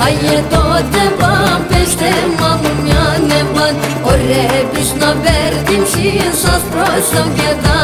haye do te ban Pește malum ja ne ban Ore bish na berdim shin Sas prosëm kjeta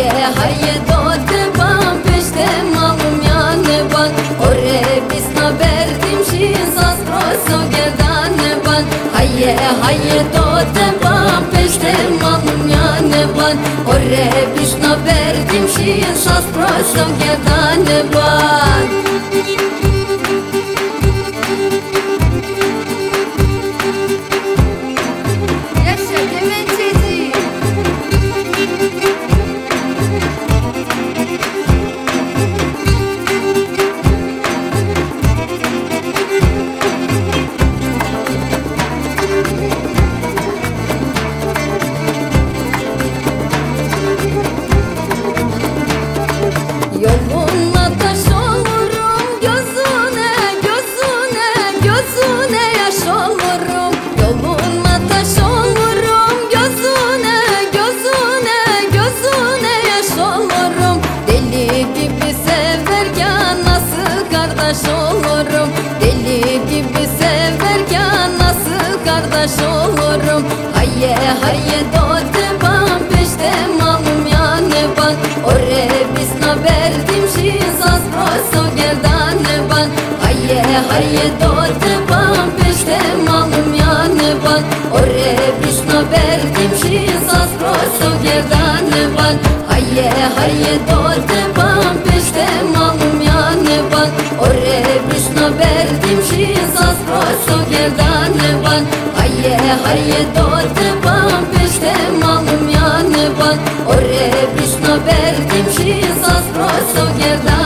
Haye haye dote ban peşte malum yani ban Ore biz naberdim şin saz proso gedane ban Haye kardeş olurum. Haye haye dote ban peşte malum yani ban Ore biz naberdim şin saz proso gerdane ban Haye haye dote ban peşte malum yani ban Ore biz naberdim şin saz proso gerdane ban Haye haye dote ban peşte malum yani ban Ore biz naberdim şin saz proso gerdane ye har ye do peşte malum ya ne bak. Ore prishna berkim shi zas proso gerda